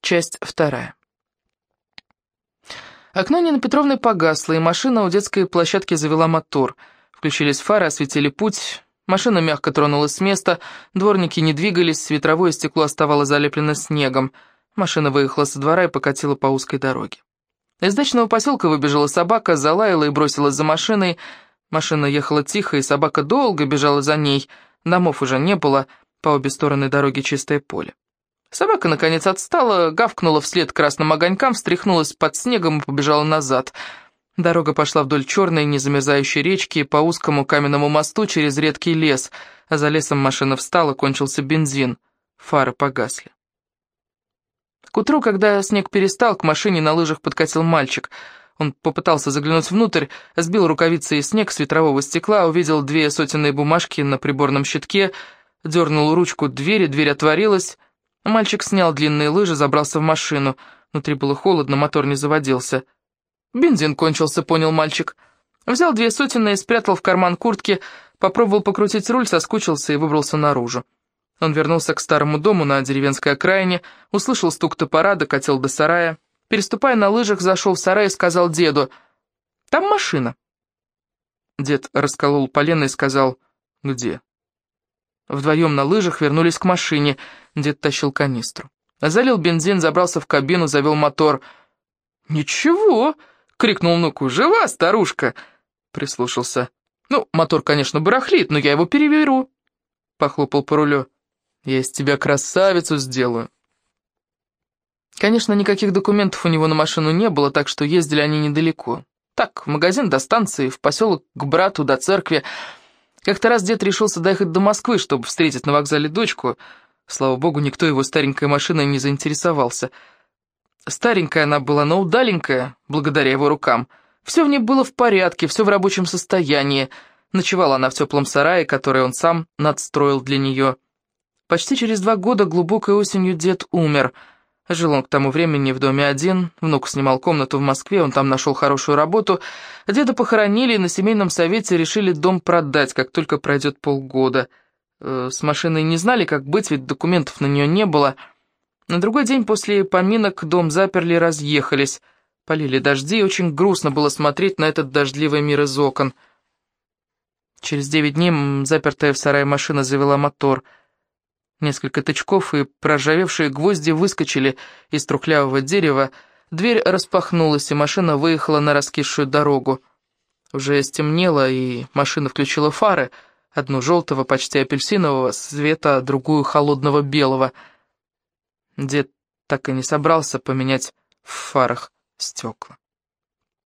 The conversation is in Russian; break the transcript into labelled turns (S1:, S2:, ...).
S1: часть вторая. Окно Нины Петровны погасло, и машина у детской площадки завела мотор. Включились фары, осветили путь. Машина мягко тронулась с места, дворники не двигались, ветровое стекло оставалось залеплено снегом. Машина выехала со двора и покатила по узкой дороге. Из дачного поселка выбежала собака, залаяла и бросилась за машиной. Машина ехала тихо, и собака долго бежала за ней. Домов уже не было, по обе стороны дороги чистое поле. Собака, наконец, отстала, гавкнула вслед красным огонькам, встряхнулась под снегом и побежала назад. Дорога пошла вдоль черной, незамерзающей речки, по узкому каменному мосту через редкий лес, а за лесом машина встала, кончился бензин. Фары погасли. К утру, когда снег перестал, к машине на лыжах подкатил мальчик. Он попытался заглянуть внутрь, сбил рукавицы и снег с ветрового стекла, увидел две сотенные бумажки на приборном щитке, дернул ручку двери, дверь отворилась, Мальчик снял длинные лыжи, забрался в машину. Внутри было холодно, мотор не заводился. «Бензин кончился», — понял мальчик. Взял две сотенные, спрятал в карман куртки, попробовал покрутить руль, соскучился и выбрался наружу. Он вернулся к старому дому на деревенской окраине, услышал стук топора, докатил до сарая. Переступая на лыжах, зашел в сарай и сказал деду, «Там машина». Дед расколол полено и сказал, «Где?» Вдвоем на лыжах вернулись к машине. Дед тащил канистру. Залил бензин, забрался в кабину, завел мотор. «Ничего!» — крикнул внуку. «Жива, старушка!» Прислушался. «Ну, мотор, конечно, барахлит, но я его переверу!» Похлопал по рулю. «Я из тебя красавицу сделаю!» Конечно, никаких документов у него на машину не было, так что ездили они недалеко. Так, в магазин до станции, в поселок к брату, до церкви. Как-то раз дед решился доехать до Москвы, чтобы встретить на вокзале дочку. Слава богу, никто его старенькой машиной не заинтересовался. Старенькая она была, но удаленькая, благодаря его рукам. Все в ней было в порядке, все в рабочем состоянии. Ночевала она в теплом сарае, который он сам надстроил для нее. Почти через два года глубокой осенью дед умер — Жил он к тому времени в доме один, внук снимал комнату в Москве, он там нашел хорошую работу. Деда похоронили и на семейном совете решили дом продать, как только пройдет полгода. Э, с машиной не знали, как быть, ведь документов на нее не было. На другой день после поминок дом заперли и разъехались. Полили дожди, и очень грустно было смотреть на этот дождливый мир из окон. Через девять дней запертая в сарае машина завела мотор — Несколько тычков и проржавевшие гвозди выскочили из трухлявого дерева, дверь распахнулась, и машина выехала на раскисшую дорогу. Уже стемнело, и машина включила фары, одну желтого, почти апельсинового цвета, другую холодного белого. Дед так и не собрался поменять в фарах стекла.